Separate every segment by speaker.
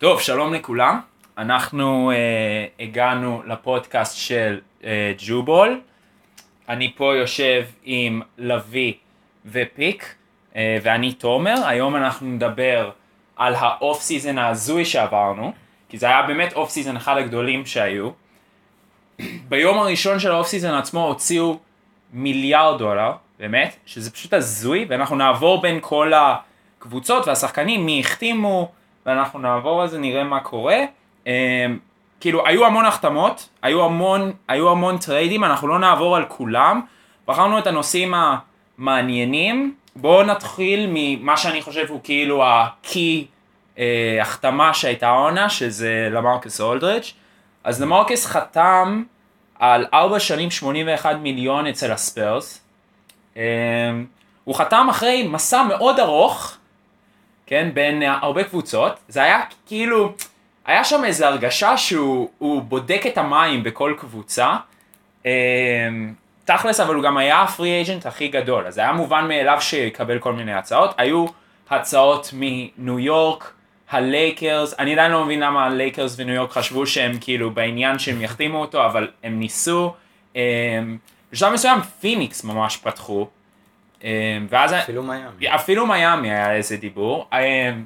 Speaker 1: טוב, שלום לכולם. אנחנו אה, הגענו לפודקאסט של אה, ג'ובול. אני פה יושב עם לביא ופיק, אה, ואני תומר. היום אנחנו נדבר על ה off season ההזוי שעברנו, כי זה היה באמת off season אחד הגדולים שהיו. ביום הראשון של ה off season עצמו הוציאו מיליארד דולר, באמת, שזה פשוט הזוי, ואנחנו נעבור בין כל הקבוצות והשחקנים, מי החתימו, ואנחנו נעבור על זה, נראה מה קורה. אמ, כאילו, היו המון החתמות, היו המון, היו המון טריידים, אנחנו לא נעבור על כולם. בחרנו את הנושאים המעניינים. בואו נתחיל ממה שאני חושב הוא כאילו ה-key אה, החתמה שהייתה עונה, שזה למרקס אולדריץ'. אז למרקס חתם על 4 שנים 81 מיליון אצל הספיירס. אמ, הוא חתם אחרי מסע מאוד ארוך, כן, בין הרבה קבוצות. זה היה כאילו, היה שם איזו הרגשה שהוא בודק את המים בכל קבוצה. אמ, תכלס, אבל הוא גם היה ה free agent הכי גדול, אז היה מובן מאליו שיקבל כל מיני הצעות. היו הצעות מניו יורק, הלייקרס, אני עדיין לא מבין למה הלייקרס וניו יורק חשבו שהם כאילו בעניין שהם יחתימו אותו, אבל הם ניסו. אמ, בשלב מסוים פיניקס ממש פתחו. אמ, ואז...
Speaker 2: אפילו מיאמי.
Speaker 1: אפילו מיאמי היה איזה דיבור. אמ,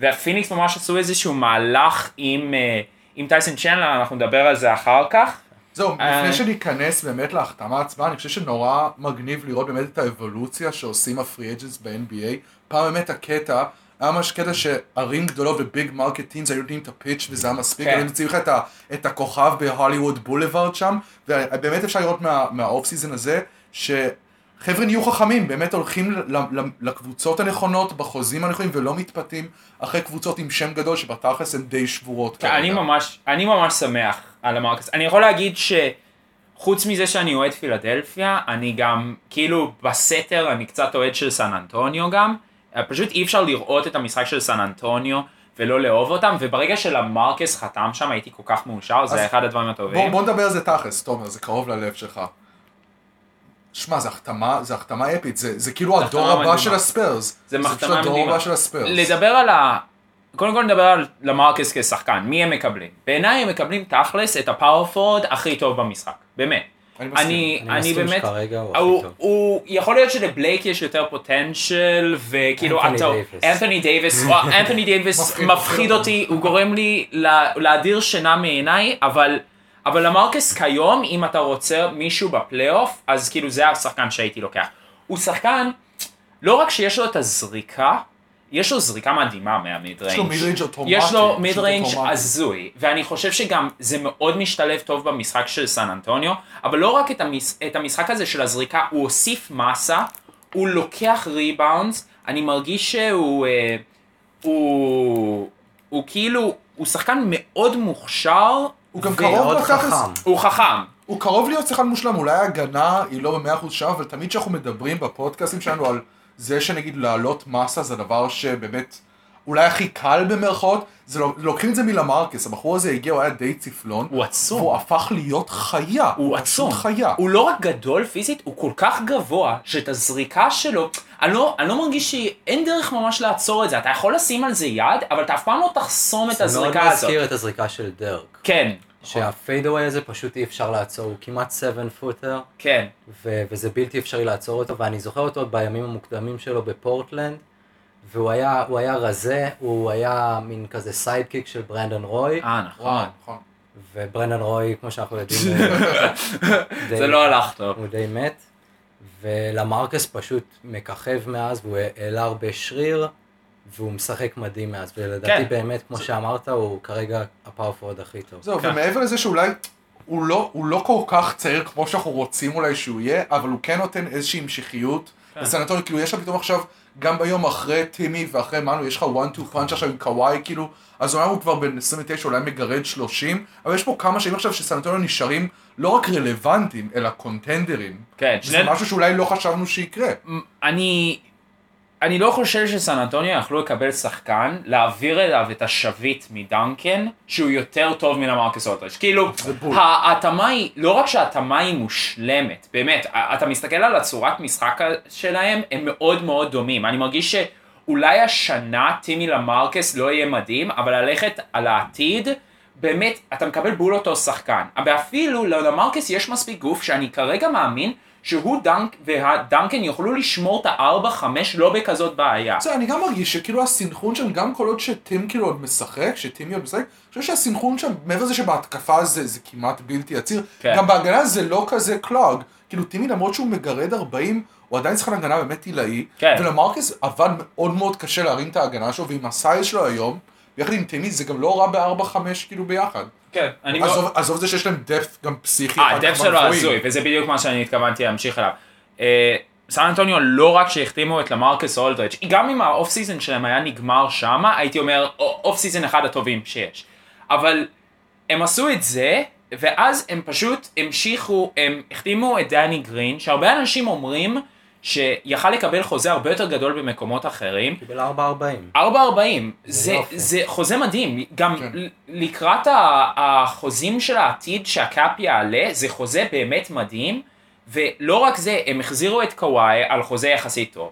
Speaker 1: והפיניקס ממש עשו איזשהו מהלך עם, אה, עם טייסון צ'נלר, אנחנו נדבר על זה אחר כך.
Speaker 3: זהו,
Speaker 1: אה,
Speaker 3: לפני שניכנס באמת להחתמה עצמה, אני חושב שנורא מגניב לראות באמת את האבולוציה שעושים ה free agents ב-NBA. פעם באמת הקטע, היה ממש קטע שערים גדולות ו big markets היו נותנים את ה pitch וזה היה מספיק,
Speaker 1: כן.
Speaker 3: היו מציעים לך את, הכוכב בהוליווד בולווארד שם, ובאמת אפשר לראות מה- מה off season הזה, שחבר'ה נהיו חכמים, באמת הולכים לקבוצות הנכונות, בחוזים הנכונים, ולא מתפתים אחרי קבוצות עם שם גדול שבתכלס הן די שבורות
Speaker 1: כן, אני ממש, אני ממש שמח על המרקס. אני יכול להגיד שחוץ מזה שאני אוהד פילדלפיה, אני גם, כאילו בסתר אני קצת אוהד של סן אנטוניו גם. פשוט אי אפשר לראות את המשחק של סן אנטוניו ולא לאהוב אותם, וברגע שלמרקס חתם שם הייתי כל כך מאושר, זה אחד הדברים
Speaker 3: בוא,
Speaker 1: הטובים.
Speaker 3: בוא נדבר על זה תכלס, תומר, זה קרוב ללב שלך. שמע, זה החתמה, זה החתמה אפית, זה, זה כאילו
Speaker 1: זה
Speaker 3: הדור הבא
Speaker 1: מדהימה.
Speaker 3: של הספיירס.
Speaker 1: זה
Speaker 3: פשוט
Speaker 1: מחתמה
Speaker 3: הדור
Speaker 1: מדהימה.
Speaker 3: הבא של הספיירס.
Speaker 1: לדבר על ה... קודם כל נדבר על למרקס כשחקן, מי הם מקבלים? בעיניי הם מקבלים תכלס את ה power forward הכי טוב במשחק, באמת.
Speaker 3: אני מסכים.
Speaker 1: אני,
Speaker 2: אני
Speaker 1: אני
Speaker 2: מסכים
Speaker 1: באמת,
Speaker 2: שכרגע הוא הכי
Speaker 1: הוא,
Speaker 2: טוב.
Speaker 1: הוא, יכול להיות שלבלייק יש יותר פוטנציאל, וכאילו,
Speaker 2: אנתוני
Speaker 1: אתה-
Speaker 2: דייוויס.
Speaker 1: אנתוני דייוויס, אנתוני דייוויס
Speaker 3: מפחיד,
Speaker 1: אותי, הוא גורם לי לה- להדיר שינה מעיניי, אבל, אבל למרקס כיום, אם אתה רוצה מישהו בפלייאוף, אז כאילו זה השחקן שהייתי לוקח. הוא שחקן, לא רק שיש לו את הזריקה, יש לו זריקה מדהימה מה mid range.
Speaker 3: לו mid-range אוטומטי,
Speaker 1: יש לו mid
Speaker 3: range.
Speaker 1: הזוי, ואני חושב שגם זה מאוד משתלב טוב במשחק של סן אנטוניו, אבל לא רק את, המש, את המשחק הזה של הזריקה, הוא הוסיף מסה, הוא לוקח ריבאונדס, אני מרגיש שהוא, אה, הוא, הוא כאילו, הוא שחקן מאוד מוכשר,
Speaker 3: הוא גם קרוב בתכלס,
Speaker 2: חכם.
Speaker 1: הוא חכם,
Speaker 3: הוא קרוב להיות שחקן מושלם, אולי ההגנה היא לא במאה אחוז שם, אבל תמיד כשאנחנו מדברים בפודקאסטים שלנו על זה שנגיד להעלות מסה זה דבר שבאמת אולי הכי קל במרכאות, זה לא, לוקחים את זה מלמרקס, הבחור הזה הגיע, הוא היה די צפלון,
Speaker 1: הוא עצום.
Speaker 3: והוא הפך להיות חיה,
Speaker 1: הוא
Speaker 3: פשוט
Speaker 1: עצום.
Speaker 3: חיה.
Speaker 1: הוא לא רק גדול פיזית, הוא כל כך גבוה, שאת הזריקה שלו, אני לא, אני לא מרגיש שאין דרך ממש לעצור את זה. אתה יכול לשים על זה יד, אבל אתה אף פעם לא תחסום את
Speaker 2: זה מאוד
Speaker 1: הזריקה הזאת.
Speaker 2: מזכיר את הזריקה של דירק.
Speaker 1: כן,
Speaker 2: שה fadeaway הזה פשוט אי אפשר לעצור, הוא כמעט 7 footer,
Speaker 1: כן.
Speaker 2: ו- וזה בלתי אפשרי לעצור אותו, ואני זוכר אותו בימים המוקדמים שלו בפורטלנד, והוא היה, הוא היה רזה, הוא היה מין כזה sidekick של ברנדון רוי,
Speaker 1: אה, נכון.
Speaker 3: וואו, נכון.
Speaker 2: וברנדון רוי, כמו שאנחנו יודעים, הוא די-
Speaker 1: זה לא הלך טוב.
Speaker 2: הוא די מת, ולמרקס פשוט מככב מאז, והוא העלה הרבה שריר, והוא משחק מדהים מאז, ולדעתי
Speaker 1: כן.
Speaker 2: באמת, כמו שאמרת, הוא כרגע הפאורפורד הכי טוב.
Speaker 3: זהו,
Speaker 1: כן.
Speaker 3: ומעבר לזה שאולי הוא לא, הוא לא כל כך צעיר כמו שאנחנו רוצים אולי שהוא יהיה, אבל הוא כן נותן איזושהי המשכיות.
Speaker 1: כן.
Speaker 3: בסנטורי, כאילו יש לך פתאום עכשיו, גם ביום אחרי טימי ואחרי מנו, יש לך one two punch עכשיו עם קוואי, כאילו, אז אומנם הוא כבר בן 29, אולי מגרד 30, אבל יש פה כמה שנים עכשיו שסנטוריו נשארים לא רק רלוונטיים, אלא קונטנדרים.
Speaker 1: כן,
Speaker 3: זה
Speaker 1: שני-
Speaker 3: משהו שאולי לא חשבנו שיקרה.
Speaker 1: אני... אני לא חושב שסן אנטוניו יכלו לקבל שחקן, להעביר אליו את השביט מדנקן, שהוא יותר טוב מן המרקס אולטריץ'. כאילו. ההתאמה היא, לא רק שההתאמה היא מושלמת, באמת, אתה מסתכל על הצורת משחק שלהם, הם מאוד מאוד דומים. אני מרגיש אולי השנה טימי למרקס לא יהיה מדהים, אבל ללכת על העתיד, באמת, אתה מקבל בול אותו שחקן. ואפילו למרקס יש מספיק גוף שאני כרגע מאמין שהוא דנק והדנקן יוכלו לשמור את הארבע חמש לא בכזאת בעיה.
Speaker 3: זה, אני גם מרגיש שכאילו הסינכרון שם, גם כל עוד שטים כאילו עוד משחק, שטימי עוד משחק, אני חושב שהסינכרון שם, מעבר לזה שבהתקפה זה, זה כמעט בלתי עציר,
Speaker 1: כן.
Speaker 3: גם בהגנה זה לא כזה קלאג. כאילו טימי למרות שהוא מגרד 40, הוא עדיין שחקן הגנה באמת עילאי,
Speaker 1: כן.
Speaker 3: ולמרקס עבד מאוד מאוד קשה להרים את ההגנה שלו, ועם הסייז שלו היום, ביחד עם טימי זה גם לא רע ב-4-5 כאילו ביחד.
Speaker 1: כן, אני.
Speaker 3: עזוב, את זה שיש להם depth גם פסיכי.
Speaker 1: אה,
Speaker 3: ה
Speaker 1: depth שלו. הזוי, וזה בדיוק מה שאני התכוונתי להמשיך אליו. אה, סן אנטוניו לא רק שהחתימו את למרקוס אולדריץ', גם אם ה off season שלהם היה נגמר שמה, הייתי אומר, off season אחד הטובים שיש. אבל הם עשו את זה, ואז הם פשוט המשיכו, הם החתימו את דני גרין, שהרבה אנשים אומרים שיכל לקבל חוזה הרבה יותר גדול במקומות אחרים,
Speaker 2: קיבל 4.40.
Speaker 1: 4.40, זה. זה חוזה מדהים, גם
Speaker 3: כן.
Speaker 1: לקראת החוזים של העתיד שה cap יעלה, זה חוזה באמת מדהים, ולא רק זה, הם החזירו את קוואי על חוזה יחסית טוב.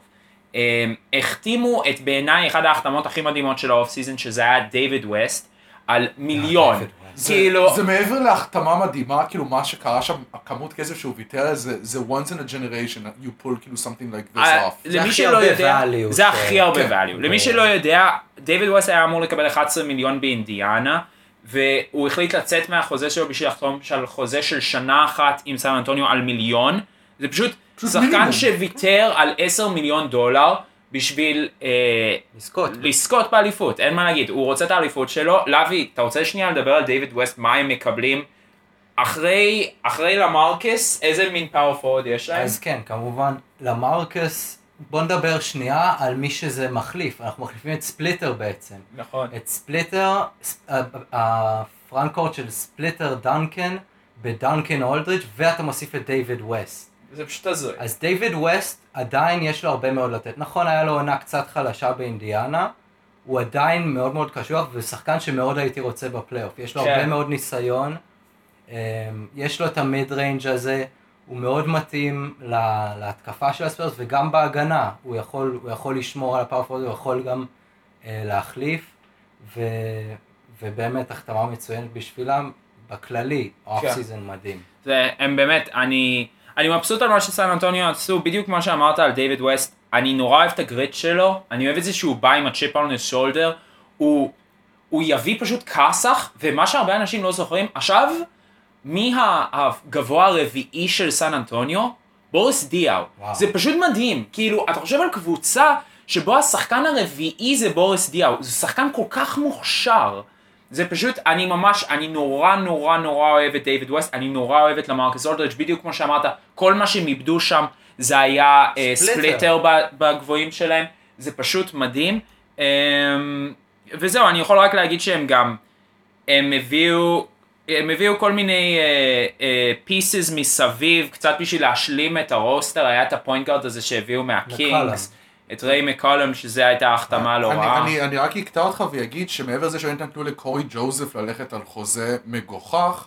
Speaker 1: הם החתימו את בעיניי אחת ההחתמות הכי מדהימות של ה off season, שזה היה דייוויד ווסט, על מיליון.
Speaker 2: דייוויד ווסט.
Speaker 3: זה,
Speaker 1: כאילו,
Speaker 3: זה מעבר להחתמה מדהימה, כאילו מה שקרה שם, הכמות כסף שהוא ויתר על זה, זה once in a generation, you pull כאילו something like this
Speaker 1: אה,
Speaker 3: off.
Speaker 2: זה
Speaker 1: למי
Speaker 2: הכי
Speaker 1: שלא
Speaker 2: הרבה
Speaker 1: יודע,
Speaker 2: value
Speaker 1: זה
Speaker 2: ש-
Speaker 1: הכי הרבה
Speaker 3: כן.
Speaker 1: value. למי
Speaker 2: ו-
Speaker 1: שלא יודע, דיוויד ווסט היה אמור לקבל 11 מיליון באינדיאנה, והוא החליט לצאת מהחוזה שלו בשביל לחתום על חוזה של שנה אחת עם סן אנטוניו על מיליון. זה פשוט
Speaker 3: פשוט
Speaker 1: שחקן. שוויתר על 10 מיליון דולר בשביל אה,
Speaker 2: לזכות.
Speaker 1: לזכות באליפות, אין מה להגיד, הוא רוצה את האליפות שלו. לוי, אתה רוצה שנייה לדבר על דיוויד ווסט, מה הם מקבלים? אחרי, אחרי למרקס, איזה מין פאור פורד יש להם?
Speaker 2: אז כן, כמובן, למרקוס, בוא נדבר שנייה על מי שזה מחליף. אנחנו מחליפים את ספליטר בעצם.
Speaker 1: נכון.
Speaker 2: את ספליטר, ס- ה- ה frontcourt של ספליטר דנקן בדנקן אולדריץ', ואתה מוסיף את דיוויד ווסט.
Speaker 1: זה פשוט הזוי.
Speaker 2: אז דיוויד ווסט עדיין יש לו הרבה מאוד לתת. נכון, היה לו עונה קצת חלשה באינדיאנה, הוא עדיין מאוד מאוד קשוח, ושחקן שמאוד הייתי רוצה בפלייאוף. יש לו
Speaker 1: כן.
Speaker 2: הרבה מאוד ניסיון, אמ, יש לו את ה mid range הזה, הוא מאוד מתאים לה- להתקפה של הספיירס, וגם בהגנה, הוא יכול, הוא יכול לשמור על ה power forward, הוא יכול גם אה, להחליף, ו, ובאמת החתמה מצוינת בשבילם, בכללי, off
Speaker 1: כן.
Speaker 2: season מדהים.
Speaker 1: זה, הם באמת, אני, אני מבסוט על מה שסן אנטוניו עשו, בדיוק כמו שאמרת על דיוויד ווסט, אני נורא אוהב את ה grit שלו, אני אוהב את זה שהוא בא עם ה chip on shoulder, הוא, הוא יביא פשוט כסח, ומה שהרבה אנשים לא זוכרים, עכשיו, מי הגבוה הרביעי של סן אנטוניו? בוריס דיאו.
Speaker 2: וואו.
Speaker 1: זה פשוט מדהים, כאילו, אתה חושב על קבוצה שבו השחקן הרביעי זה בוריס דיאו, זה שחקן כל כך מוכשר. זה פשוט, אני ממש, אני נורא נורא נורא אוהב את דיוויד ווסט, אני נורא אוהב את למרקס אולדריץ', בדיוק כמו שאמרת, כל מה שהם איבדו שם זה היה אה,
Speaker 2: ספליטר.
Speaker 1: ב- בגבוהים שלהם, זה פשוט מדהים. אמ, וזהו, אני יכול רק להגיד שהם גם, הם הביאו, הם הביאו כל מיני pieces מסביב, קצת בשביל להשלים את ה roster, היה את ה point guard הזה שהביאו מהקינגס, את ריי מקולום, שזה הייתה החתמה לא
Speaker 3: אני,
Speaker 1: רעה.
Speaker 3: אני, אני רק אקטע אותך ואגיד שמעבר לזה שהם נתנו לקורי ג'וזף ללכת על חוזה מגוחך,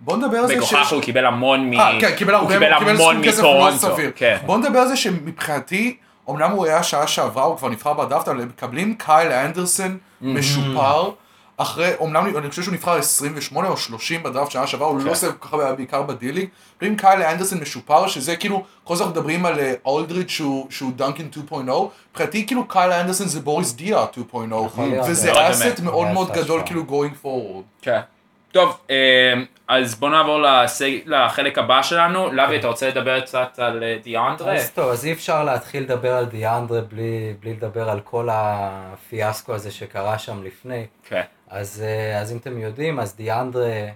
Speaker 3: בוא נדבר על זה
Speaker 1: מגוחך הוא קיבל המון מ...
Speaker 3: אה, כן, קיבל הרבה, הוא קיבל
Speaker 1: המון מטורונטו. כן.
Speaker 3: בוא נדבר על זה שמבחינתי, אמנם הוא היה שנה שעברה, הוא כבר נבחר בדראפט, אבל הם מקבלים קייל אנדרסון משופר, אחרי, אמנם אני חושב שהוא נבחר 28 או 30 בדראפט שנה שעברה, הוא
Speaker 1: כן.
Speaker 3: לא עושה כל כך הרבה, בעיקר ב D-League, מקבלים קייל אנדרסון משופר, שזה כאילו, כל הזמן מדברים על אה, אולדריץ' שהוא דנקן 2.0, מבחינתי כאילו קייל אנדרסון זה בוריס דיאו 2.0,
Speaker 2: להיות,
Speaker 3: וזה
Speaker 1: מאוד
Speaker 3: asset
Speaker 1: באמת.
Speaker 3: מאוד מאוד. גדול כאילו going forward.
Speaker 1: כן. טוב, אה, אז בוא נעבור לסג- לחלק הבא שלנו. לוי, אתה רוצה לדבר קצת על אה, דיאנדרה?
Speaker 2: אז טוב, אז אי אפשר להתחיל לדבר על דיאנדרה בלי, בלי לדבר על כל הפיאסקו הזה שקרה שם לפני.
Speaker 1: כן.
Speaker 2: אז, אה, אז אם אתם יודעים, אז דיאנדרה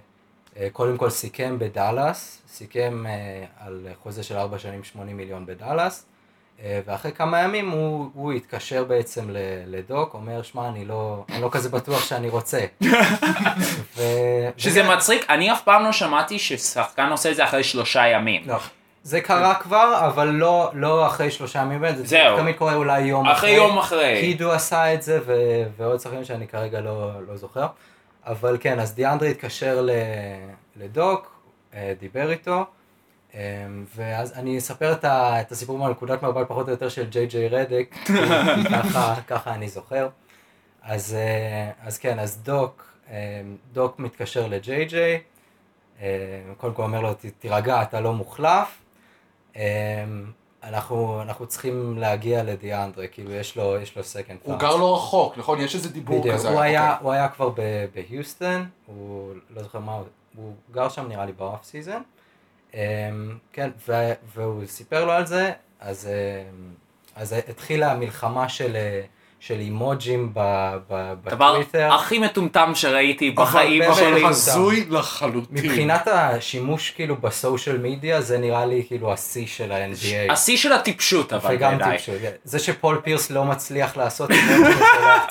Speaker 2: אה, קודם כל סיכם בדאלאס, סיכם אה, על חוזה של 4 שנים 80 מיליון בדאלאס, ואחרי כמה ימים הוא, הוא התקשר בעצם לדוק, אומר, שמע, אני לא, אני לא כזה בטוח שאני רוצה. ו...
Speaker 1: שזה מצחיק, אני אף פעם לא שמעתי ששחקן עושה את זה אחרי שלושה ימים.
Speaker 2: לא. זה קרה כבר, אבל לא, לא אחרי שלושה ימים, זה
Speaker 1: זהו.
Speaker 2: תמיד קורה אולי יום
Speaker 1: אחרי יום אחרי.
Speaker 2: קידו עשה את זה, ו- ועוד שחקנים שאני כרגע לא, לא זוכר. אבל כן, אז דיאנדרי התקשר ל- לדוק, אה, דיבר איתו, אמ, ואז אני אספר את, ה, את הסיפור מהנקודת מבט פחות או יותר של ג'יי ג'יי רדק, ככה, ככה אני זוכר. אז, אה, אז כן, אז דוק, דוק מתקשר לג'יי ג'יי, קודם כל אומר לו, "ת- תירגע, אתה לא מוחלף. אמ, אנחנו, אנחנו צריכים להגיע לדיאנדרה, כאילו יש לו, יש לו second
Speaker 3: home גר לא רחוק, נכון? יש איזה דיבור
Speaker 2: בדיוק,
Speaker 3: כזה.
Speaker 2: הוא היה,
Speaker 3: אוקיי.
Speaker 2: הוא היה כבר בהיוסטון, הוא לא זוכר מה, הוא- גר שם נראה לי ב off season, אמ, כן, והוא סיפר לו על זה, אז, אמ, אז התחילה המלחמה של, אה, של אימוג'ים ב- ב-
Speaker 1: דבר
Speaker 2: בטוויטר.
Speaker 1: הכי מטומטם שראיתי בחיים. שלי.
Speaker 3: אבל הזוי לחלוטין.
Speaker 2: מבחינת השימוש כאילו בסושיאל מדיה, זה נראה לי כאילו השיא של ה-NBA.
Speaker 1: השיא של הטיפשות אבל
Speaker 2: וגם
Speaker 1: בעיניי.
Speaker 2: טיפשות. זה שפול פירס לא מצליח לעשות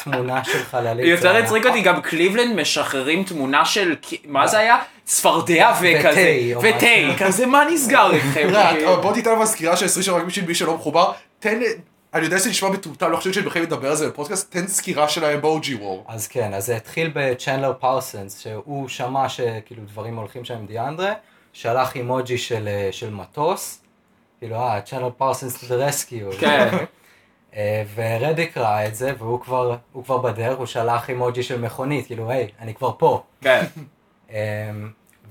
Speaker 2: תמונה שלך לליצה.
Speaker 1: יותר הצחיק אותי גם קליבלנד משחררים תמונה של מה זה היה? צפרדע וכזה.
Speaker 2: ותה.
Speaker 1: כזה מה נסגר איתכם?
Speaker 3: אתה- בוא תיתן מזכירה של 20 שנה רק בשביל מי שלא מחובר. תן, אני יודע שזה נשמע מטומטם, לא חושב שאני בכלל מדבר על זה בפודקאסט, תן סקירה של האמוג'י וור.
Speaker 2: אז כן, אז זה התחיל בצ'נדלר פרסנס, שהוא שמע שכאילו דברים הולכים שם עם דיאנדרה, שלח אימוג'י של, אה, של מטוס, כאילו אה, צ'נדלר פרסנס to the rescue.
Speaker 1: כן.
Speaker 2: אה, ורדיק ראה את זה, והוא כבר, הוא כבר בדרך, הוא שלח אימוג'י של מכונית, כאילו היי, אני כבר פה.
Speaker 1: כן.
Speaker 2: אמ,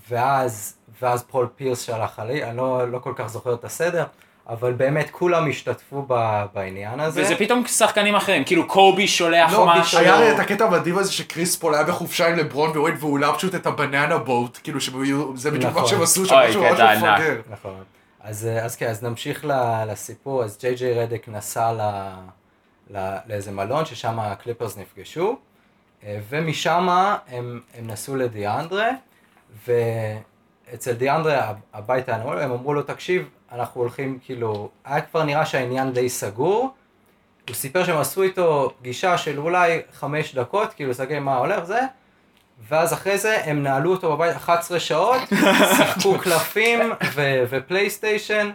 Speaker 2: ואז, ואז פול פירס שלח עלי, אני לא, לא כל כך זוכר את הסדר, אבל באמת כולם השתתפו ב, בעניין הזה.
Speaker 1: וזה פתאום שחקנים אחרים, כאילו קובי שולח
Speaker 2: לא,
Speaker 1: משהו.
Speaker 3: היה לי את הקטע המדהים הזה שקריס פול היה בחופשה עם לברון ווייד והוא העלה פשוט את ה banana boat, כאילו שזה בדיוק מה
Speaker 2: נכון.
Speaker 3: שהם עשו שם, משהו ממש. מפגר.
Speaker 2: נכון. אז, אה, אז כן, אז נמשיך ל- לסיפור, אז ג'יי ג'יי רדק נסע ל, ל, לאיזה מלון ששם הקליפרס נפגשו, אה, ומשם הם, הם נסעו לדיאנדרה, ואצל דיאנדרה הביתה הם אמרו לו, תקשיב, אנחנו הולכים, כאילו, היה כבר נראה שהעניין די סגור, הוא סיפר שהם עשו איתו פגישה של אולי חמש דקות, כאילו לסגר מה הולך, זה, ואז אחרי זה הם נעלו אותו בבית 11 שעות, שיחקו קלפים ו- ופלייסטיישן,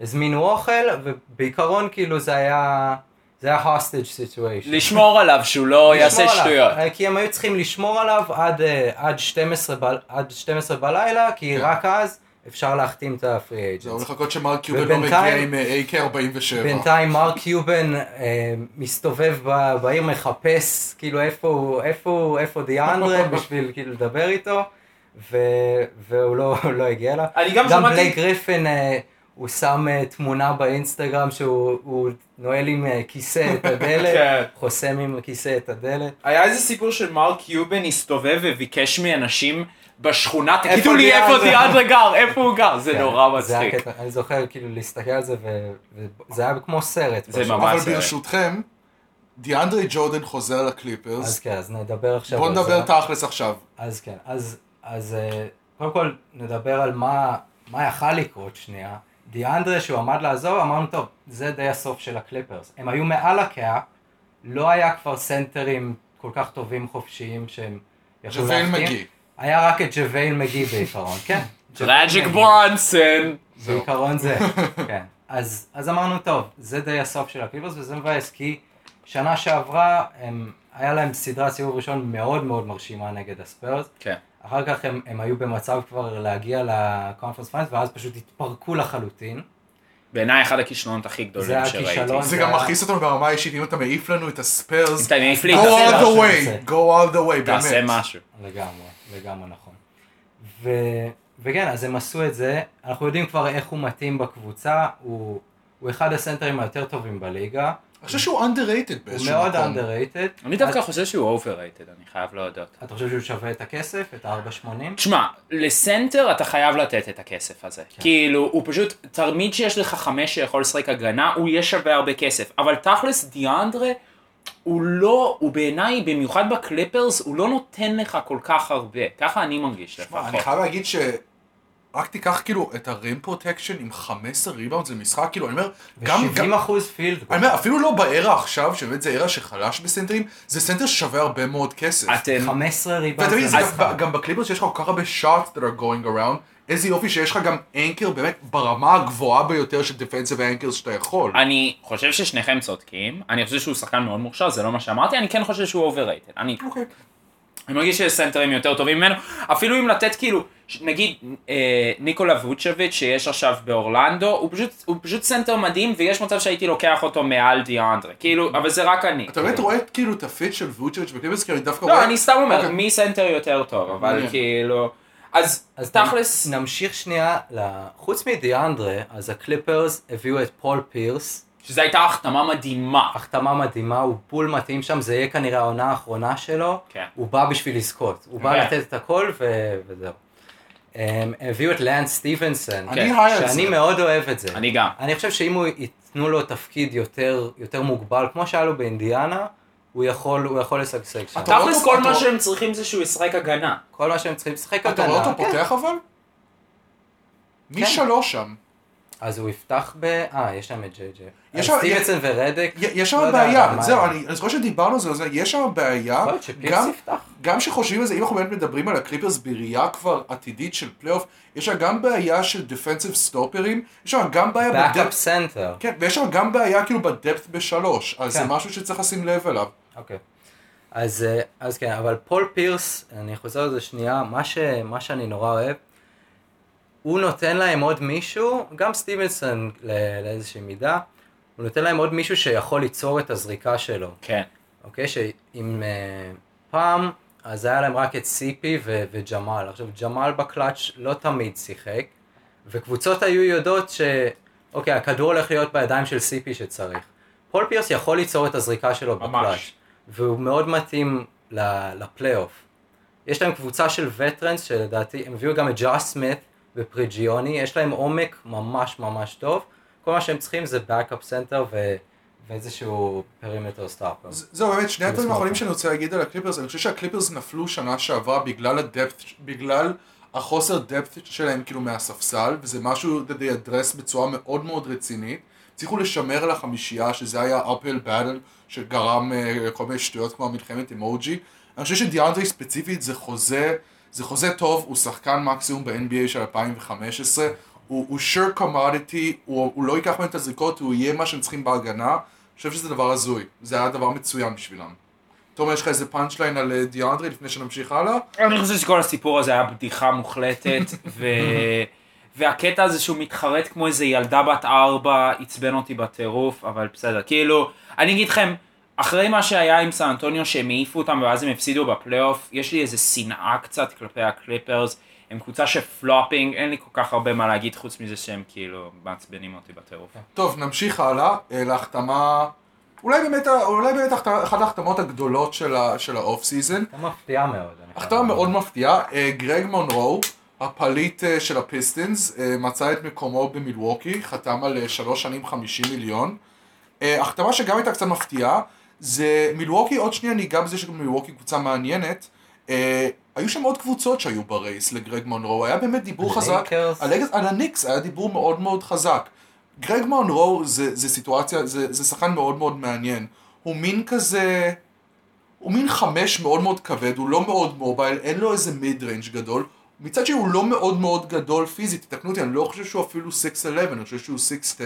Speaker 2: הזמינו אוכל, ובעיקרון כאילו זה היה, זה היה hostage situation.
Speaker 1: לשמור עליו שהוא לא יעשה
Speaker 2: לשמור עליו,
Speaker 1: שטויות.
Speaker 2: אה, כי הם היו צריכים לשמור עליו עד, אה, עד, 12, ב, עד 12 בלילה, כי
Speaker 3: כן.
Speaker 2: רק אז אפשר להחתים את הפרי
Speaker 3: זהו,
Speaker 2: אייג'נס.
Speaker 3: לחכות שמרק קיובן לא מגיע עם AK-47.
Speaker 2: בינתיים מרק קיובן אה, מסתובב ב- בעיר, מחפש כאילו איפה הוא, איפה הוא, איפה דיאנדרה בשביל כאילו לדבר איתו, ו, והוא לא, לא הגיע אליו.
Speaker 1: אני גם
Speaker 2: גם
Speaker 1: שמעתי-
Speaker 2: בלייק גריפין, אה, הוא שם אה, תמונה באינסטגרם שהוא הוא נועל עם אה, כיסא את
Speaker 1: כן.
Speaker 2: הדלת, חוסם עם כיסא את הדלת.
Speaker 1: היה איזה סיפור של מרק קיובן הסתובב וביקש מאנשים בשכונה,
Speaker 2: איפה
Speaker 1: תגידו לי איפה
Speaker 2: דיאנדרה?"
Speaker 1: דיאנדרה גר, איפה הוא גר, זה
Speaker 2: כן,
Speaker 1: נורא מצחיק.
Speaker 2: אני זוכר כאילו להסתכל על זה, וזה היה כמו סרט.
Speaker 1: זה. ממש-
Speaker 3: אבל
Speaker 1: סרט.
Speaker 3: ברשותכם, דיאנדרי ג'ורדן חוזר
Speaker 2: אז
Speaker 3: לקליפרס.
Speaker 2: כן, אז נדבר עכשיו
Speaker 3: בוא
Speaker 2: על זה.
Speaker 3: נדבר תכלס עכשיו.
Speaker 2: אז כן, אז, אז אה, קודם כל נדבר על מה, מה יכל לקרות שנייה. דיאנדרה שהוא עמד לעזוב, אמרנו טוב, זה די הסוף של הקליפרס. הם היו מעל ה cap, לא היה כבר סנטרים כל כך טובים חופשיים שהם יכלו
Speaker 3: ג'אווייל
Speaker 2: להחתים.
Speaker 3: מגי.
Speaker 2: היה רק את ג'אווייל מגי בעיקרון, כן. tragic.
Speaker 1: ברונסון.
Speaker 2: בעיקרון זה, כן. אז, אז אמרנו, טוב, זה די הסוף של הקליפרס, וזה מבאס, כי שנה שעברה, הם, היה להם סדרת סיבוב ראשון מאוד מאוד מרשימה נגד הספיירס.
Speaker 1: כן.
Speaker 2: אחר כך הם, הם היו במצב כבר להגיע לקונפרנס פיינס, ואז פשוט התפרקו לחלוטין.
Speaker 1: בעיניי אחד הכישלונות הכי
Speaker 2: זה
Speaker 1: גדולים שראיתי.
Speaker 2: הכישלון.
Speaker 3: זה
Speaker 2: זה
Speaker 3: גם מכניס אותנו ברמה האישית, אם אתה מעיף לנו את הספיירס,
Speaker 1: אתה מעיף לי
Speaker 3: go
Speaker 1: את
Speaker 3: all the way, go all the way,
Speaker 1: תעשה
Speaker 3: באמת.
Speaker 1: משהו.
Speaker 2: לגמרי, לגמרי נכון. ו, וכן, אז הם עשו את זה, אנחנו יודעים כבר איך הוא מתאים בקבוצה, הוא, הוא אחד הסנטרים היותר טובים בליגה,
Speaker 3: אני חושב שהוא underrated
Speaker 2: הוא
Speaker 3: באיזשהו
Speaker 2: מאוד
Speaker 3: מקום.
Speaker 2: underrated.
Speaker 1: אני דווקא חושב שהוא overrated, אני חייב להודות.
Speaker 2: אתה חושב שהוא שווה את הכסף, את ה-4.80?
Speaker 1: תשמע, לסנטר אתה חייב לתת את הכסף הזה. כאילו, הוא פשוט, תמיד שיש לך חמש שיכול לשחק הגנה, הוא יהיה שווה הרבה כסף. אבל תכלס דיאנדרה, הוא לא, הוא בעיניי, במיוחד בקליפרס, הוא לא נותן לך כל כך הרבה. ככה אני מרגיש לפחות.
Speaker 3: אני חייב להגיד ש... רק תיקח כאילו את ה rim protection עם 15 rebounds למשחק, כאילו, אני אומר, גם, גם,
Speaker 2: ו-70 אחוז field.
Speaker 3: אני אומר, אפילו לא ב era עכשיו, שבאמת זה era שחלש בסנטרים, זה סנטר ששווה הרבה מאוד כסף.
Speaker 1: אתה,
Speaker 2: 15
Speaker 3: ואתה
Speaker 2: ריבאונד.
Speaker 3: זה גם- גם בקליפרס שיש לך כל כך הרבה shots that are going around, איזה יופי שיש לך גם anchor באמת ברמה הגבוהה ביותר של defensive anchors שאתה יכול.
Speaker 1: אני חושב ששניכם צודקים, אני חושב שהוא שחקן מאוד מוכשר, זה לא מה שאמרתי, אני כן חושב שהוא overrated. אני,
Speaker 3: אוקיי.
Speaker 1: אני מרגיש שיש סנטרים יותר טובים ממנו, אפילו אם לתת כאילו, נגיד אה, ניקולה ווצ'ביץ' שיש עכשיו באורלנדו, הוא פשוט, הוא פשוט סנטר מדהים ויש מצב שהייתי לוקח אותו מעל דיאנדרה, כאילו, אבל זה רק אני.
Speaker 3: אתה באמת רואה כאילו את ה fit של ווצ'ביץ' בקליפרס, כי אני דווקא
Speaker 1: לא,
Speaker 3: רואה...
Speaker 1: אני סתם אומר,
Speaker 3: אוקיי.
Speaker 1: מי סנטר יותר טוב, אבל. כאילו, אז
Speaker 2: אז
Speaker 1: תכלס,
Speaker 2: נמשיך שנייה, חוץ מדיאנדרה, אז הקליפרס הביאו את פול פירס,
Speaker 1: שזו הייתה החתמה מדהימה.
Speaker 2: החתמה מדהימה, הוא בול מתאים שם, זה יהיה כנראה העונה האחרונה שלו,
Speaker 1: כן.
Speaker 2: הוא בא בשביל לזכות, הוא בא
Speaker 1: כן.
Speaker 2: לתת את הכל ו... וזהו. הם הביאו את לאנס סטיבנסון,
Speaker 3: אני
Speaker 1: כן,
Speaker 2: שאני. מאוד אוהב את זה.
Speaker 1: אני גם.
Speaker 2: אני חושב שאם הוא ייתנו לו תפקיד יותר, יותר מוגבל, כמו שהיה לו באינדיאנה, הוא יכול, הוא יכול לשגשג שם.
Speaker 3: אתה רואה
Speaker 1: תכלס כל מה שהם צריכים זה שהוא ישחק הגנה.
Speaker 2: כל מה שהם צריכים לשחק
Speaker 3: אתה רואה
Speaker 2: הגנה,
Speaker 3: אותו
Speaker 2: כן.
Speaker 3: פותח אבל? מי
Speaker 2: כן.
Speaker 3: שלוש שם?
Speaker 2: אז הוא יפתח ב... אה, יש שם את ג'יי ג'יי.
Speaker 3: יש
Speaker 2: אז
Speaker 3: שם-
Speaker 2: סטיבנסון ורדק.
Speaker 3: יש
Speaker 2: לא
Speaker 3: שם
Speaker 2: יודע
Speaker 3: בעיה, זהו,
Speaker 2: היה.
Speaker 3: אני זוכר שדיברנו על זה, יש שם בעיה, גם- כשחושבים על זה, אם אנחנו באמת מדברים על הקליפרס בראייה כבר עתידית של פלייאוף, יש שם גם בעיה של defensive סטופרים, יש שם גם בעיה
Speaker 2: backup
Speaker 3: ב depth,
Speaker 2: סנטר.
Speaker 3: כן, ויש שם גם בעיה כאילו ב depth בשלוש, אז זה
Speaker 2: כן.
Speaker 3: משהו שצריך לשים לב אליו.
Speaker 2: אוקיי. אז, אה, אז כן, אבל פול פירס, אני חוזר על זה שנייה, מה, ש, מה שאני נורא אוהב, הוא נותן להם עוד מישהו, גם סטיבנסון לאיזושהי מידה, הוא נותן להם עוד מישהו שיכול ליצור את הזריקה שלו.
Speaker 1: כן.
Speaker 2: אוקיי? שאם אה, פעם, אז היה להם רק את CP ו- וג'מאל. עכשיו, ג'מאל בקלאץ' לא תמיד שיחק, וקבוצות היו יודעות ש... אוקיי, הכדור הולך להיות בידיים של CP שצריך. פול פירס יכול ליצור את הזריקה שלו
Speaker 1: ממש.
Speaker 2: בקלאץ', והוא מאוד מתאים לפלייאוף. יש להם קבוצה של veterans שלדעתי, הם הביאו גם את סמית ופריג'יוני, יש להם עומק ממש ממש טוב. כל מה שהם צריכים זה backup center ו... ואיזשהו perimeter
Speaker 3: stopper. זהו, באמת, שני הדברים. האחרונים שאני רוצה להגיד על הקליפרס, אני חושב שהקליפרס נפלו שנה שעברה בגלל ה depth, בגלל החוסר דפט שלהם כאילו מהספסל, וזה משהו that they address בצורה מאוד מאוד רצינית. הצליחו לשמר על החמישייה, שזה היה uphill battle, שגרם אה, כל מיני שטויות כמו מלחמת אמוג'י. אני חושב שדיאנדרי ספציפית זה חוזה, זה חוזה טוב, הוא שחקן מקסימום ב-NBA של 2015, הוא, הוא sure commodity, הוא, הוא לא ייקח מהם את הזריקות, הוא יהיה מה שהם צריכים בהגנה. אני חושב שזה דבר הזוי, זה היה דבר מצוין בשבילם. תומר, יש לך איזה punch line על אה, דיאנדרי לפני שנמשיך הלאה?
Speaker 1: אני חושב שכל הסיפור הזה היה בדיחה מוחלטת, ו... והקטע הזה שהוא מתחרט כמו איזה ילדה בת ארבע, עצבן אותי בטירוף, אבל בסדר, כאילו, אני אגיד לכם, אחרי מה שהיה עם סן אנטוניו שהם העיפו אותם ואז הם הפסידו בפלייאוף, יש לי איזה שנאה קצת כלפי הקליפרס, הם קבוצה של flopping, אין לי כל כך הרבה מה להגיד חוץ מזה שהם כאילו מעצבנים אותי בטירוף.
Speaker 3: טוב, נמשיך הלאה אה, להחתמה, אולי באמת, אולי באמת אחת ההחתמות הגדולות של ה off season.
Speaker 2: אתה מפתיע מאוד.
Speaker 3: החתמה מאוד. מפתיעה, אה, גרג מונרו, הפליט אה, של הפיסטונס, אה, מצא את מקומו במילווקי, חתם על אה, שלוש שנים 50 מיליון. החתמה שגם הייתה קצת מפתיעה, זה מילווקי, עוד שנייה ניגע בזה שמילווקי קבוצה מעניינת. היו שם עוד קבוצות שהיו ב race לגרג מונרו, היה באמת דיבור חזק. על, על הניקס היה דיבור מאוד מאוד חזק. גרג מונרו זה, זה סיטואציה, זה, זה שחקן מאוד מאוד מעניין. הוא מין כזה, הוא מין חמש מאוד מאוד כבד, הוא לא מאוד mobile, אין לו איזה mid range גדול. מצד שני הוא לא מאוד מאוד גדול פיזית, תתקנו אותי, אני לא חושב שהוא אפילו 6'11, אני חושב שהוא 6'10.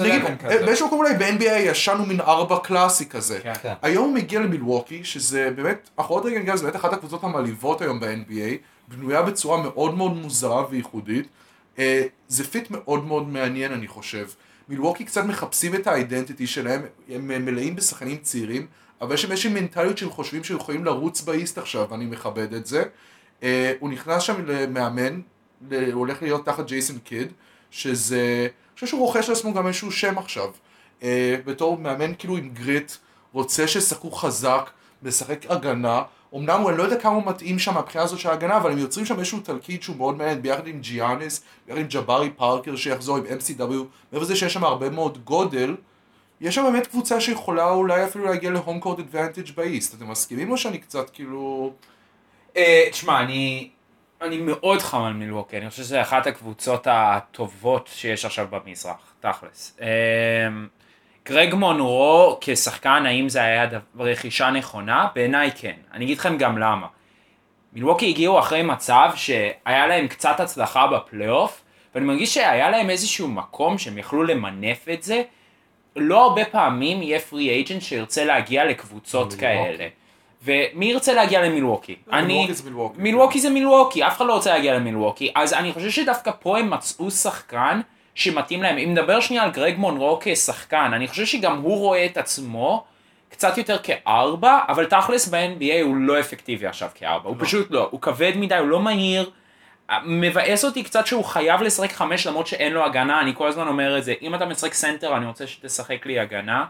Speaker 3: נגיד, באיזשהו מקום אולי ב-NBA הישן הוא מין ארבע קלאסי כזה.
Speaker 1: כן.
Speaker 2: כן.
Speaker 3: היום הוא מגיע למילווקי, שזה באמת, אנחנו עוד רגע ניגע, זה באמת אחת הקבוצות המעליבות היום ב-NBA, בנויה בצורה מאוד מאוד מוזרה וייחודית. אה, זה fit מאוד מאוד מעניין, אני חושב. מילווקי קצת מחפשים את ה identity שלהם, הם אה, מלאים בשחקנים צעירים, אבל יש שם איזושהי מנטליות שהם חושבים שהם יכולים לרוץ ב East עכשיו, ואני מכבד את זה. אה, הוא נכנס שם למאמן, הוא הולך להיות תחת ג'ייסון קיד, שזה, אני חושב שהוא רוכש לעצמו גם איזשהו שם עכשיו. אה, בתור מאמן כאילו עם grit, רוצה שישחקו חזק, משחק הגנה, אמנם הוא, אני לא יודע כמה הוא מתאים שם מהבחינה הזאת של ההגנה, אבל הם יוצרים שם איזשהו תלכיד שהוא מאוד מעניין, ביחד עם ג'יאניס, ביחד עם ג'בארי פארקר שיחזור עם MCW, מעבר לזה שיש שם הרבה מאוד גודל, יש שם באמת קבוצה שיכולה אולי אפילו להגיע להום קורט אדוונטג' באיסט, אתם מסכימים או שאני קצת כאילו...
Speaker 1: אה, תשמע, אני, אני מאוד חם על מילווקי, אני חושב שזה אחת הקבוצות הטובות שיש עכשיו במזרח, תכלס. אה, גרג מונרו כשחקן, האם זה היה רכישה נכונה? בעיניי כן. אני אגיד לכם גם למה. מילווקי הגיעו אחרי מצב שהיה להם קצת הצלחה בפלייאוף, ואני מרגיש שהיה להם איזשהו מקום שהם יכלו למנף את זה. לא הרבה פעמים יהיה פרי אייג'נט שירצה להגיע לקבוצות
Speaker 2: מילווקי.
Speaker 1: כאלה. ומי ירצה להגיע למילווקי? אני...
Speaker 3: מילווקי זה מילווקי.
Speaker 1: זה מילווקי, אף אחד לא רוצה להגיע למילווקי, אז אני חושב שדווקא פה הם מצאו שחקן שמתאים להם. אם נדבר שנייה על גרג מונרו כשחקן, אני חושב שגם הוא רואה את עצמו קצת יותר כארבע, אבל תכלס ב-NBA הוא לא אפקטיבי עכשיו כארבע, הוא פשוט לא, הוא כבד מדי, הוא לא מהיר. מבאס אותי קצת שהוא חייב לשחק חמש למרות שאין לו הגנה, אני כל הזמן אומר את זה, אם אתה משחק סנטר אני רוצה שתשחק לי הגנה.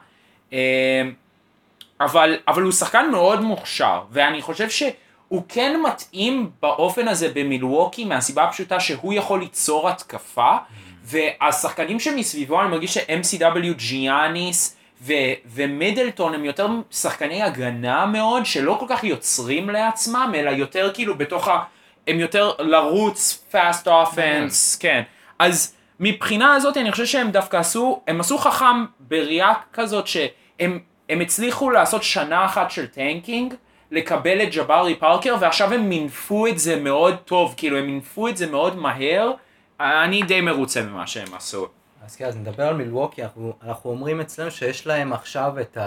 Speaker 1: אבל, אבל הוא שחקן מאוד מוכשר, ואני חושב שהוא כן מתאים באופן הזה במילווקי מהסיבה הפשוטה שהוא יכול ליצור התקפה, והשחקנים שמסביבו אני מרגיש ש-MCW ג'יאניס ו- ומידלטון הם יותר שחקני הגנה מאוד, שלא כל כך יוצרים לעצמם, אלא יותר כאילו בתוך ה... הם יותר לרוץ fast offense, כן. אז מבחינה הזאת אני חושב שהם דווקא עשו, הם עשו חכם בראייה כזאת שהם הם הצליחו לעשות שנה אחת של tanking, לקבל את ג'בארי פארקר, ועכשיו הם מינפו את זה מאוד טוב, כאילו הם מינפו את זה מאוד מהר, אני די מרוצה ממה שהם עשו.
Speaker 2: אז כן, אז נדבר על מילווקי, אנחנו, אנחנו אומרים אצלנו שיש להם עכשיו את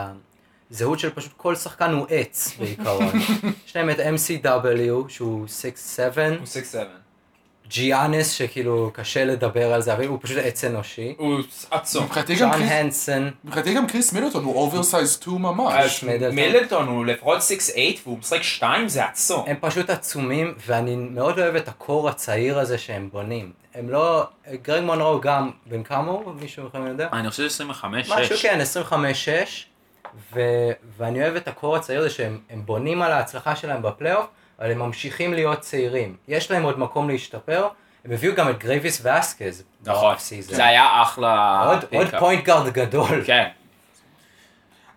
Speaker 2: הזהות של פשוט כל שחקן הוא עץ בעיקרון. יש להם את MCW שהוא 6-7,
Speaker 1: הוא 6-7.
Speaker 2: ג'יאנס שכאילו קשה לדבר על זה, אבל הוא פשוט עץ אנושי.
Speaker 1: הוא עצום.
Speaker 3: מבחינתי גם
Speaker 2: ג'ון
Speaker 3: קריס-
Speaker 2: הנסון,
Speaker 3: מבחינתי גם קריס מידלטון הוא oversize 2 ממש.
Speaker 1: אז
Speaker 2: מידלטון.
Speaker 1: מידלטון הוא לפחות 6-8 והוא משחק 2 זה עצום.
Speaker 2: הם פשוט עצומים, ואני מאוד אוהב את ה core הצעיר הזה שהם בונים. הם לא, גרג מונרו גם, בן כמה הוא? מישהו מכם יודע?
Speaker 1: אני חושב 25
Speaker 2: משהו כן, 25-6, ו- ואני אוהב את ה core הצעיר הזה שהם הם בונים על ההצלחה שלהם בפלייאוף, אבל הם ממשיכים להיות צעירים. יש להם עוד מקום להשתפר, הם הביאו גם את גרייביס ואסקז.
Speaker 1: נכון. זה היה אחלה
Speaker 2: עוד, עוד. point guard גדול.
Speaker 1: כן.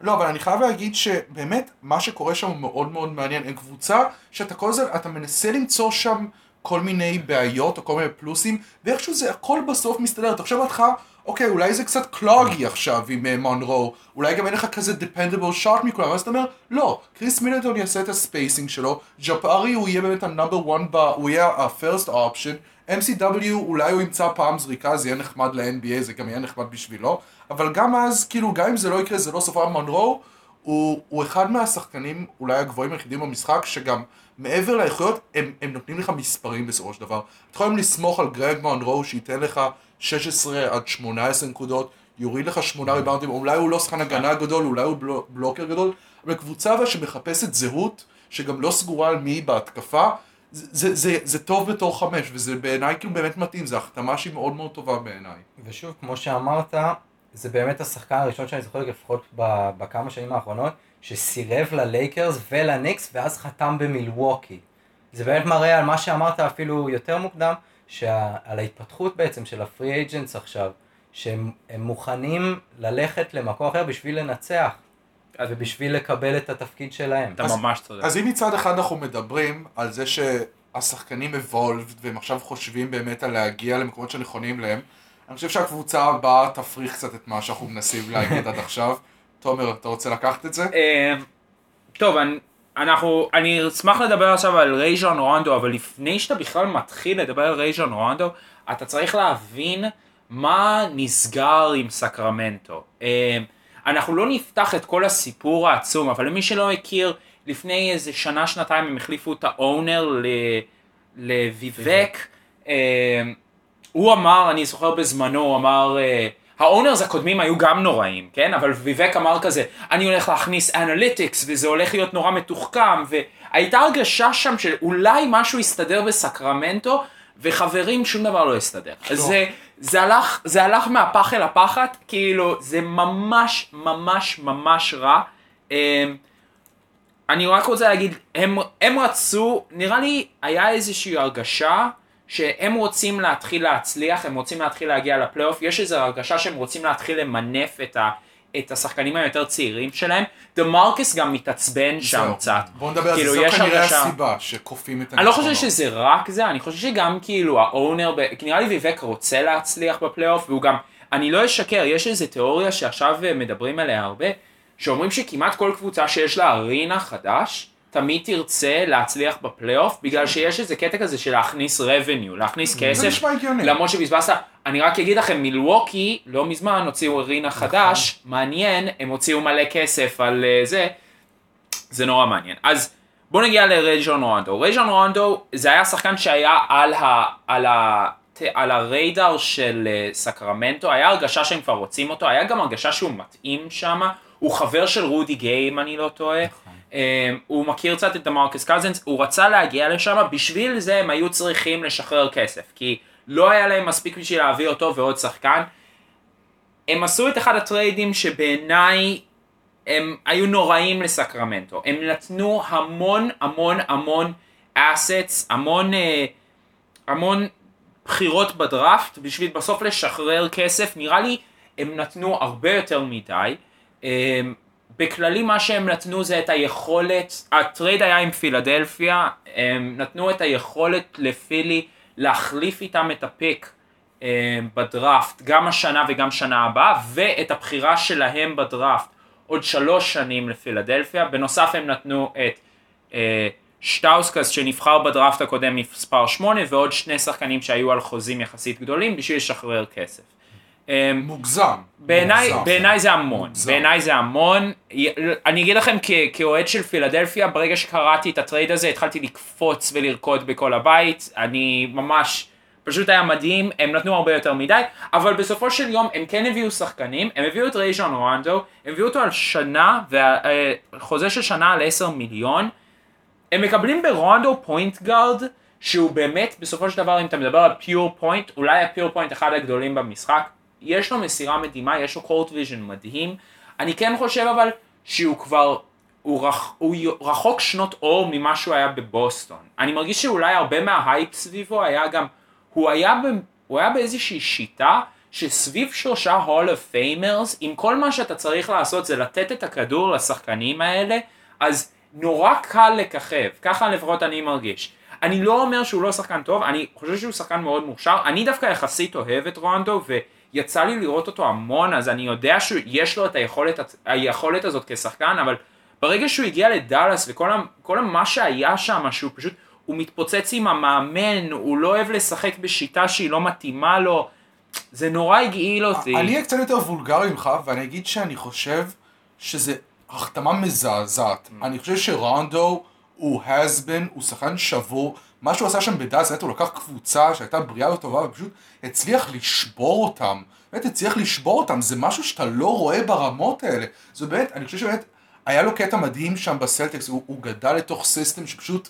Speaker 3: לא, אבל אני חייב להגיד שבאמת מה שקורה שם הוא מאוד מאוד מעניין. הם קבוצה שאתה כל הזמן, אתה מנסה למצוא שם כל מיני בעיות או כל מיני פלוסים, ואיכשהו זה הכל בסוף מסתדר. אתה חושב בהתחלה, אוקיי, אולי זה קצת cloggy עכשיו עם אה, מונרו, אולי גם אין לך כזה dependable shot מכולם, ואז אתה אומר, לא, קריס מידלטון יעשה את ה spacing שלו, ג'בארי הוא יהיה באמת ה number 1, הוא יהיה ה-first option, MCW אולי הוא ימצא פעם זריקה, זה יהיה נחמד ל-NBA, זה גם יהיה נחמד בשבילו, אבל גם אז, כאילו, גם אם זה לא יקרה, זה לא סוף העולם, מונרו, הוא, הוא אחד מהשחקנים אולי הגבוהים היחידים במשחק, שגם מעבר לאיכויות, הם, הם נותנים לך מספרים בסופו של דבר. אתם יכולים לסמוך על גרג מונרו שייתן לך 16 עד 18 נקודות, יוריד לך 8 ריבאונדים, אולי הוא לא שחקן הגנה גדול, אולי הוא בלו, בלוקר גדול, אבל קבוצה אבל שמחפשת זהות, שגם לא סגורה על מי בהתקפה, זה, זה, זה, זה טוב בתור חמש, וזה בעיניי כאילו באמת מתאים, זו החתמה שהיא מאוד מאוד טובה בעיניי.
Speaker 2: ושוב, כמו שאמרת, זה באמת השחקן הראשון שאני זוכר לפחות בכמה שנים האחרונות, שסירב ללייקרס ולניקס ואז חתם במילווקי. זה באמת מראה על מה שאמרת אפילו יותר מוקדם, שעל ההתפתחות בעצם של הפרי אייג'נטס עכשיו, שהם הם מוכנים ללכת למקום אחר בשביל לנצח, ובשביל לקבל את התפקיד שלהם.
Speaker 1: אתה
Speaker 3: אז-
Speaker 1: ממש צודק.
Speaker 3: אז אם מצד אחד אנחנו מדברים על זה שהשחקנים evolved והם עכשיו חושבים באמת על להגיע למקומות שנכונים להם, אני חושב שהקבוצה הבאה תפריך קצת את מה שאנחנו מנסים להגיד עד עכשיו. תומר, אתה רוצה לקחת את זה?
Speaker 1: אה, טוב, אני- אנחנו, אני אשמח לדבר עכשיו על רייז'ון רונדו, אבל לפני שאתה בכלל מתחיל לדבר על רייז'ון רונדו, אתה צריך להבין מה נסגר עם סקרמנטו. אה, אנחנו לא נפתח את כל הסיפור העצום, אבל למי שלא מכיר, לפני איזה שנה, שנתיים הם החליפו את ה owner ל- לוויבק. אה, הוא אמר, אני זוכר בזמנו, הוא אמר, אה, ה owners הקודמים היו גם נוראים, כן? אבל ויבק אמר כזה, אני הולך להכניס analytics וזה הולך להיות נורא מתוחכם, והייתה הרגשה שם שאולי משהו יסתדר בסקרמנטו, וחברים, שום דבר לא יסתדר. אז זה, זה, הלך, זה הלך מהפח אל הפחת, כאילו, זה ממש ממש ממש רע. אה, אני רק רוצה להגיד, הם, הם רצו, נראה לי היה איזושהי הרגשה שהם רוצים להתחיל להצליח, הם רוצים להתחיל להגיע לפלייאוף, יש איזו הרגשה שהם רוצים להתחיל למנף את, ה, את השחקנים היותר צעירים שלהם. דה מרקס גם מתעצבן שם. קצת.
Speaker 3: בוא נדבר על
Speaker 1: כאילו,
Speaker 3: זה, זו
Speaker 1: יש
Speaker 3: כנראה
Speaker 1: הרגשה-
Speaker 3: הסיבה שכופים את
Speaker 1: אני לא
Speaker 3: הניצחונות.
Speaker 1: חושב שזה רק זה, אני חושב שגם כאילו האונר, ב- נראה לי ויבק רוצה להצליח בפלייאוף, והוא גם, אני לא אשקר, יש איזו תיאוריה שעכשיו אה, מדברים עליה הרבה, שאומרים שכמעט כל קבוצה שיש לה ארינה חדש, תמיד תרצה להצליח בפלייאוף, בגלל שיש איזה קטע כזה של להכניס revenue, להכניס
Speaker 3: זה
Speaker 1: כסף,
Speaker 3: נשמע הגיוני.
Speaker 1: למרות שבזבזת, אני רק אגיד לכם, מילווקי לא מזמן הוציאו ארינה חדש, מעניין, הם הוציאו מלא כסף על אה, זה, זה נורא מעניין. אז בוא נגיע לרייג'ון רונדו. רייג'ון רונדו זה היה שחקן שהיה על, ה, על, ה, על הריידר של אה, סקרמנטו, היה הרגשה שהם כבר רוצים אותו, היה גם הרגשה שהוא מתאים שם, הוא חבר של רודי גיי אם אני לא טועה. אה, הוא מכיר קצת את דמרקס קזינס, הוא רצה להגיע לשם, בשביל זה הם היו צריכים לשחרר כסף, כי לא היה להם מספיק בשביל להביא אותו ועוד שחקן. הם עשו את אחד הטריידים שבעיניי הם היו נוראים לסקרמנטו. הם נתנו המון המון המון assets, המון, אה, המון בחירות בדראפט בשביל בסוף לשחרר כסף. נראה לי הם נתנו הרבה יותר מדי. בכללי מה שהם נתנו זה את היכולת, הטרייד היה עם פילדלפיה, הם נתנו את היכולת לפילי להחליף איתם את הפיק אה, בדראפט, גם השנה וגם שנה הבאה, ואת הבחירה שלהם בדראפט עוד שלוש שנים לפילדלפיה, בנוסף הם נתנו את אה, שטאוסקס שנבחר בדראפט הקודם מספר 8 ועוד שני שחקנים שהיו על חוזים יחסית גדולים בשביל לשחרר כסף. אה,
Speaker 3: מוגזם.
Speaker 1: בעיניי. בעיניי זה המון. בעיניי זה המון, אני אגיד לכם כאוהד של פילדלפיה, ברגע שקראתי את הטרייד הזה התחלתי לקפוץ ולרקוד בכל הבית, אני ממש, פשוט היה מדהים, הם נתנו הרבה יותר מדי, אבל בסופו של יום הם כן הביאו שחקנים, הם הביאו את רייז'ון רונדו, הם הביאו אותו על שנה, וחוזה של שנה על 10 מיליון, הם מקבלים ברונדו point guard, שהוא באמת, בסופו של דבר, אם אתה מדבר על pure point, אולי ה pure point אחד הגדולים במשחק, יש לו מסירה מדהימה, יש לו court vision מדהים, אני כן חושב אבל שהוא כבר, הוא, רח, הוא רחוק שנות אור ממה שהוא היה בבוסטון. אני מרגיש שאולי הרבה מההייפ סביבו היה גם, הוא היה, ב, הוא היה באיזושהי שיטה שסביב שלושה Hall of Famers, אם כל מה שאתה צריך לעשות זה לתת את הכדור לשחקנים האלה, אז נורא קל לככב, ככה לפחות אני מרגיש. אני לא אומר שהוא לא שחקן טוב, אני חושב שהוא שחקן מאוד מוכשר, אני דווקא יחסית אוהב את רונדו, ויצא לי לראות אותו המון, אז אני יודע שיש לו את היכולת, היכולת הזאת כשחקן, אבל ברגע שהוא הגיע לדאלאס וכל ה- כל מה שהיה שם, שהוא פשוט, הוא מתפוצץ עם המאמן, הוא לא אוהב לשחק בשיטה שהיא לא מתאימה לו, זה נורא הגעיל אותי.
Speaker 3: אני אהיה קצת יותר וולגרי ממך, ואני אגיד שאני חושב שזה החתמה מזעזעת. אני חושב שרונדו הוא has been, הוא שחקן שבור. מה שהוא עשה שם באמת הוא לקח קבוצה שהייתה בריאה וטובה, ופשוט הצליח לשבור אותם. באמת הצליח לשבור אותם, זה משהו שאתה לא רואה ברמות האלה. זה באמת, אני חושב שבאמת, היה לו קטע מדהים שם בסלטקס, הוא, הוא גדל לתוך system שפשוט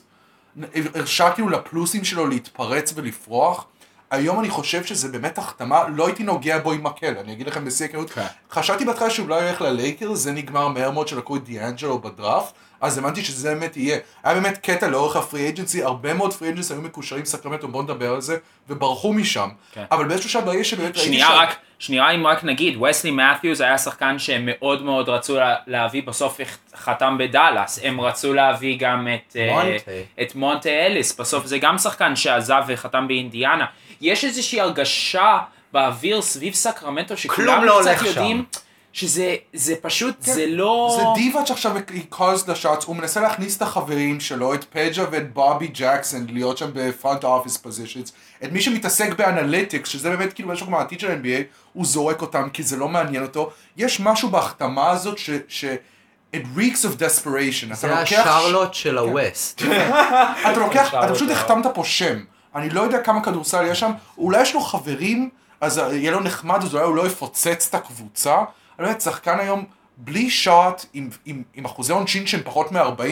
Speaker 3: הרשה כאילו לפלוסים שלו להתפרץ ולפרוח. היום אני חושב שזה באמת החתמה, לא הייתי נוגע בו עם מקל, אני אגיד לכם בשיא הכנות.
Speaker 1: כן.
Speaker 3: חשבתי בהתחלה שהוא אולי הולך ללייקרס, זה נגמר מהר מאוד שלקחו את דיאנג'לו בדראפט, אז הבנתי שזה באמת יהיה. היה באמת קטע לאורך ה free agency, הרבה מאוד free agents היו מקושרים סקרמנטו, בואו נדבר על זה, וברחו משם.
Speaker 1: כן.
Speaker 3: אבל באיזשהו שלב ברגע שבאמת ראיתי
Speaker 1: שנייה
Speaker 3: שה-
Speaker 1: רק, שנייה אם רק נגיד, וסלי מת'יוס היה שחקן שהם מאוד מאוד רצו לה- להביא, בסוף חתם בדאלאס, הם רצו להביא גם את אה,
Speaker 2: מונטה.
Speaker 1: את מונטה אליס, בסוף זה גם שחקן שעזב וחתם באינדיאנה. יש איזושהי הרגשה באוויר סביב סקרמנטו שכולם
Speaker 2: לא
Speaker 1: קצת יודעים, שזה זה פשוט,
Speaker 3: כן,
Speaker 1: זה לא...
Speaker 3: זה דיווה שעכשיו היא caused לשאץ, הוא מנסה להכניס את החברים שלו, את פג'ה ואת בובי ג'קסון, להיות שם בפרונט אופיס פוזיצ'נס, את מי שמתעסק באנליטיקס, שזה באמת כאילו משהו כמו העתיד של ה-NBA, הוא זורק אותם כי זה לא מעניין אותו. יש משהו בהחתמה הזאת ש... ש... it reeks of desperation.
Speaker 2: זה השרלוט של הווסט.
Speaker 3: אתה לוקח, אתה פשוט. החתמת פה שם. אני לא יודע כמה כדורסל יש שם, אולי יש לו חברים, אז יהיה לו נחמד, אז אולי הוא לא יפוצץ את הקבוצה. אני לא יודע, שחקן היום בלי שוט, עם, עם, עם אחוזי עונשין שהם פחות מ-40,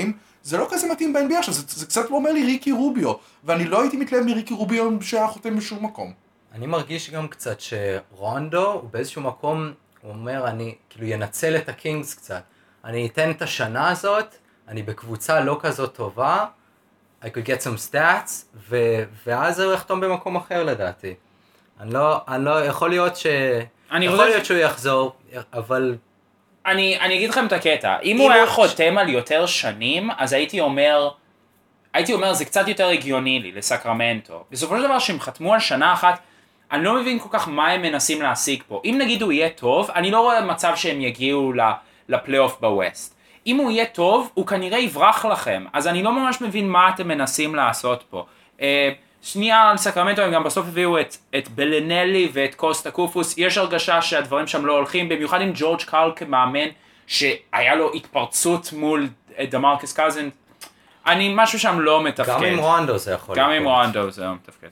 Speaker 3: זה לא כזה מתאים ב-NBA עכשיו, זה, זה קצת אומר לי ריקי רוביו, ואני לא הייתי מתלהב מריקי רוביו שהיה חותם בשום מקום.
Speaker 2: אני מרגיש גם קצת שרונדו, הוא באיזשהו מקום, הוא אומר, אני כאילו ינצל את הקינגס קצת. אני אתן את השנה הזאת, אני בקבוצה לא כזאת טובה, I could get some stats, ו- ואז הוא יחתום במקום אחר לדעתי. אני לא, אני לא, יכול להיות ש...
Speaker 1: אני
Speaker 2: יכול להיות שהוא יחזור, אבל
Speaker 1: אני, אני אגיד לכם את הקטע, אם
Speaker 2: אם
Speaker 1: הוא היה
Speaker 2: הוא-
Speaker 1: חותם על יותר שנים, אז הייתי אומר, הייתי אומר זה קצת יותר הגיוני לי, לסקרמנטו. בסופו של דבר שהם חתמו על שנה אחת, אני לא מבין כל כך מה הם מנסים להשיג פה. אם נגיד הוא יהיה טוב, אני לא רואה מצב שהם יגיעו ל- לפלייאוף בווסט. אם הוא יהיה טוב, הוא כנראה יברח לכם, אז אני לא ממש מבין מה אתם מנסים לעשות פה. אה, שנייה על סקרמנטו, הם גם בסוף הביאו את, את בלנלי ואת קוסטה קופוס, יש הרגשה שהדברים שם לא הולכים, במיוחד עם ג'ורג' קארל כמאמן, שהיה לו התפרצות מול את דמרקס קזין, אני, משהו שם לא מתפקד.
Speaker 2: גם עם רואנדו זה יכול
Speaker 1: גם עם. רואנדו זה לא מתפקד.